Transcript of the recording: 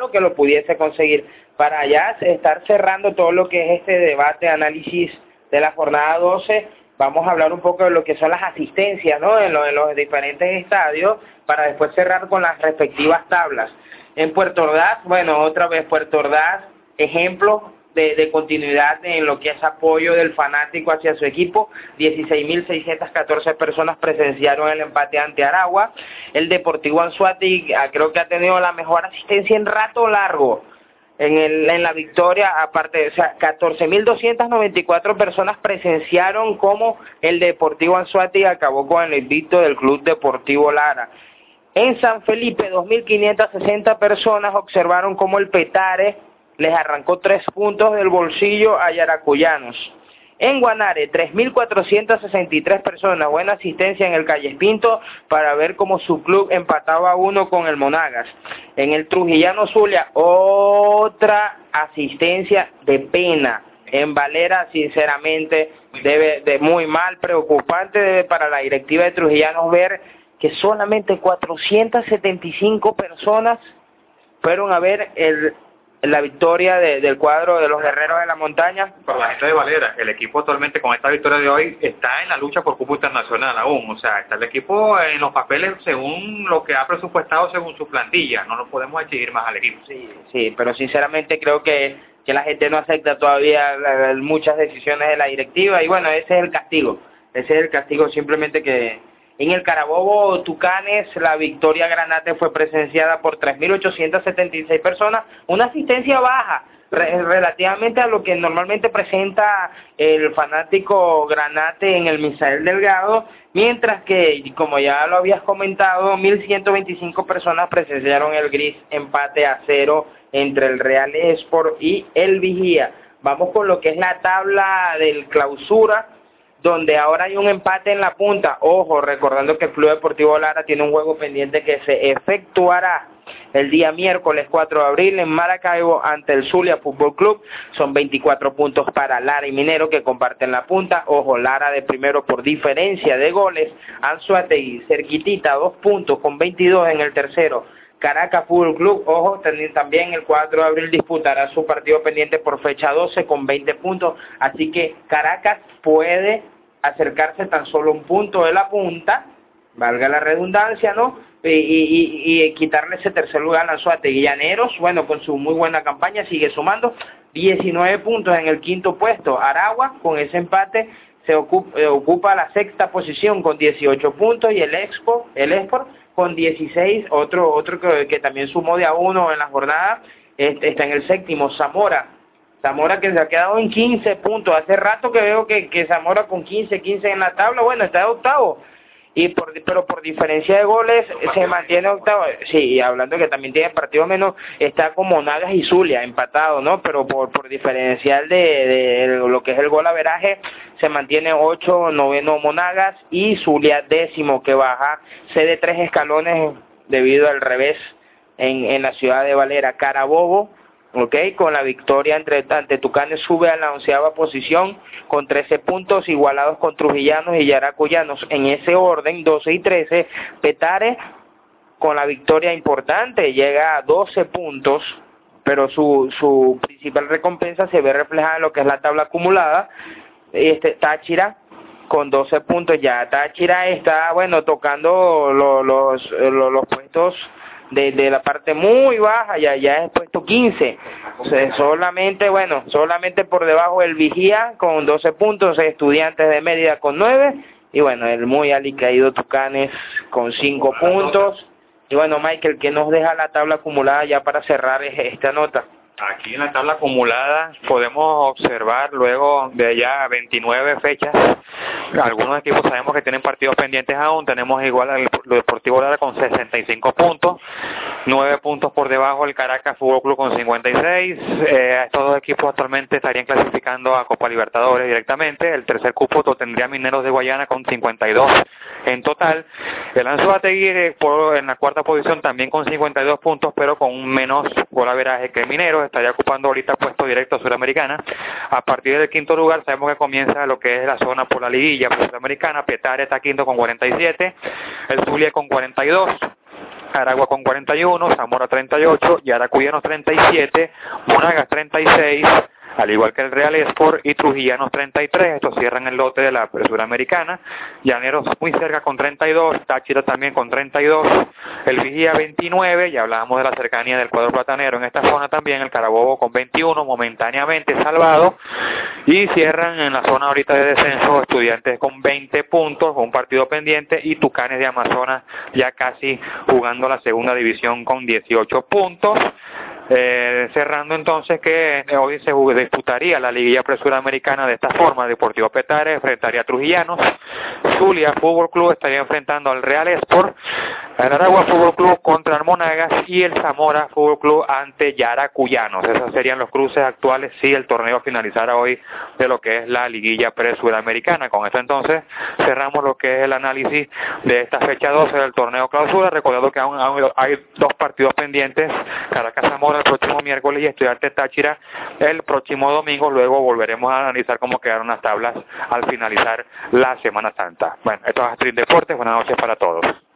raro que lo pudiese conseguir. Para ya estar cerrando todo lo que es este debate, análisis de la jornada 12, vamos a hablar un poco de lo que son las asistencias ¿no? en, en los diferentes estadios para después cerrar con las respectivas tablas. En Puerto Ordaz, bueno, otra vez Puerto Ordaz, ejemplo de, continuidad en lo que es apoyo del fanático hacia su equipo. 16.614 personas presenciaron el empate ante Aragua. El Deportivo Anzuati ah, creo que ha tenido la mejor asistencia en rato largo. En, el, en la victoria, aparte, o sea, 14.294 personas presenciaron cómo el Deportivo Anzuati acabó con el invicto del Club Deportivo Lara. En San Felipe, 2.560 personas observaron cómo el Petare les arrancó tres puntos del bolsillo a Yaracuyanos. En Guanare, 3.463 personas, buena asistencia en el Calle Pinto para ver cómo su club empataba uno con el Monagas. En el Trujillano Zulia, otra asistencia de pena. En Valera, sinceramente, debe de muy mal, preocupante para la directiva de Trujillanos ver que solamente 475 personas fueron a ver el la victoria de, del cuadro de los guerreros de la montaña. Para la gente de Valera, el equipo actualmente con esta victoria de hoy está en la lucha por cupo internacional aún. O sea, está el equipo en los papeles según lo que ha presupuestado según su plantilla. No nos podemos exigir más al equipo. Sí, sí, pero sinceramente creo que, que la gente no acepta todavía muchas decisiones de la directiva y bueno, ese es el castigo. Ese es el castigo simplemente que, en el Carabobo Tucanes, la victoria Granate fue presenciada por 3.876 personas, una asistencia baja relativamente a lo que normalmente presenta el fanático Granate en el Misael Delgado, mientras que, como ya lo habías comentado, 1.125 personas presenciaron el gris empate a cero entre el Real Sport y el Vigía. Vamos con lo que es la tabla del clausura donde ahora hay un empate en la punta. Ojo, recordando que el Club Deportivo Lara tiene un juego pendiente que se efectuará el día miércoles 4 de abril en Maracaibo ante el Zulia Fútbol Club. Son 24 puntos para Lara y Minero que comparten la punta. Ojo, Lara de primero por diferencia de goles. Anzuategui cerquitita, dos puntos con 22 en el tercero. Caracas Fútbol Club, ojo, también el 4 de abril disputará su partido pendiente por fecha 12 con 20 puntos, así que Caracas puede acercarse tan solo un punto de la punta, valga la redundancia, ¿no? Y, y, y quitarle ese tercer lugar al Anzuategui. Llaneros, bueno, con su muy buena campaña sigue sumando 19 puntos en el quinto puesto. Aragua, con ese empate, se ocupa, eh, ocupa la sexta posición con 18 puntos y el Expo, el Export con 16, otro otro que, que también sumó de a uno en la jornada, está en el séptimo, Zamora. Zamora que se ha quedado en 15 puntos. Hace rato que veo que, que Zamora con 15, 15 en la tabla, bueno, está de octavo y por, pero por diferencia de goles se mantiene octavo. Sí, hablando que también tiene partido menos, está como Nagas y Zulia empatado, ¿no? Pero por, por diferencial de, de lo que es el gol averaje, se mantiene ocho, noveno Monagas y Zulia décimo, que baja, cede tres escalones debido al revés en, en la ciudad de Valera. Carabobo ¿ok? Con la victoria entre, ante Tucanes sube a la onceava posición con 13 puntos igualados con Trujillanos y Yaracuyanos. En ese orden, 12 y 13, Petare con la victoria importante llega a 12 puntos, pero su, su principal recompensa se ve reflejada en lo que es la tabla acumulada. Este, Táchira con 12 puntos ya. Táchira está, bueno, tocando los, los, los puestos de, de la parte muy baja, ya, ya es puesto 15. O sea, solamente, bueno, solamente por debajo el Vigía con 12 puntos, Estudiantes de Mérida con 9, y bueno, el muy alicaído Tucanes con 5 puntos. Y bueno, Michael, ¿qué nos deja la tabla acumulada ya para cerrar esta nota? Aquí en la tabla acumulada podemos observar luego de ya 29 fechas, algunos equipos sabemos que tienen partidos pendientes aún, tenemos igual al Deportivo Lara con 65 puntos, 9 puntos por debajo el Caracas Fútbol Club con 56, eh, estos dos equipos actualmente estarían clasificando a Copa Libertadores directamente, el tercer cupo lo tendría Mineros de Guayana con 52 en total, el Anzuategui eh, en la cuarta posición también con 52 puntos pero con un menos golaveraje que Mineros, estaría ocupando ahorita puesto directo a Sudamericana. A partir del quinto lugar sabemos que comienza lo que es la zona por la liguilla por Sudamericana. Petare está quinto con 47, el Zulia con 42. Aragua con 41, Zamora 38, Yaracuyanos 37, Monagas 36, al igual que el Real Sport y Trujillanos 33, estos cierran el lote de la Suramericana, Llaneros muy cerca con 32, Táchira también con 32, el Vigía 29, ya hablábamos de la cercanía del cuadro platanero en esta zona también, el Carabobo con 21, momentáneamente salvado, y cierran en la zona ahorita de descenso estudiantes con 20 puntos, un partido pendiente, y Tucanes de Amazonas ya casi jugando la segunda división con 18 puntos. Eh, cerrando entonces que hoy se disputaría la liguilla presuramericana de esta forma, Deportivo Petare enfrentaría a Trujillanos, Zulia Fútbol Club estaría enfrentando al Real Sport, Aragua Fútbol Club contra Monagas y el Zamora Fútbol Club ante Yaracuyanos. Esos serían los cruces actuales si el torneo finalizara hoy de lo que es la liguilla presuramericana. Con esto entonces cerramos lo que es el análisis de esta fecha 12 del torneo clausura, recordando que aún hay dos partidos pendientes, Caracas Zamora el próximo miércoles y Estudiante Táchira el próximo domingo. Luego volveremos a analizar cómo quedaron las tablas al finalizar la Semana Santa. Bueno, esto es Astrid Deportes. Buenas noches para todos.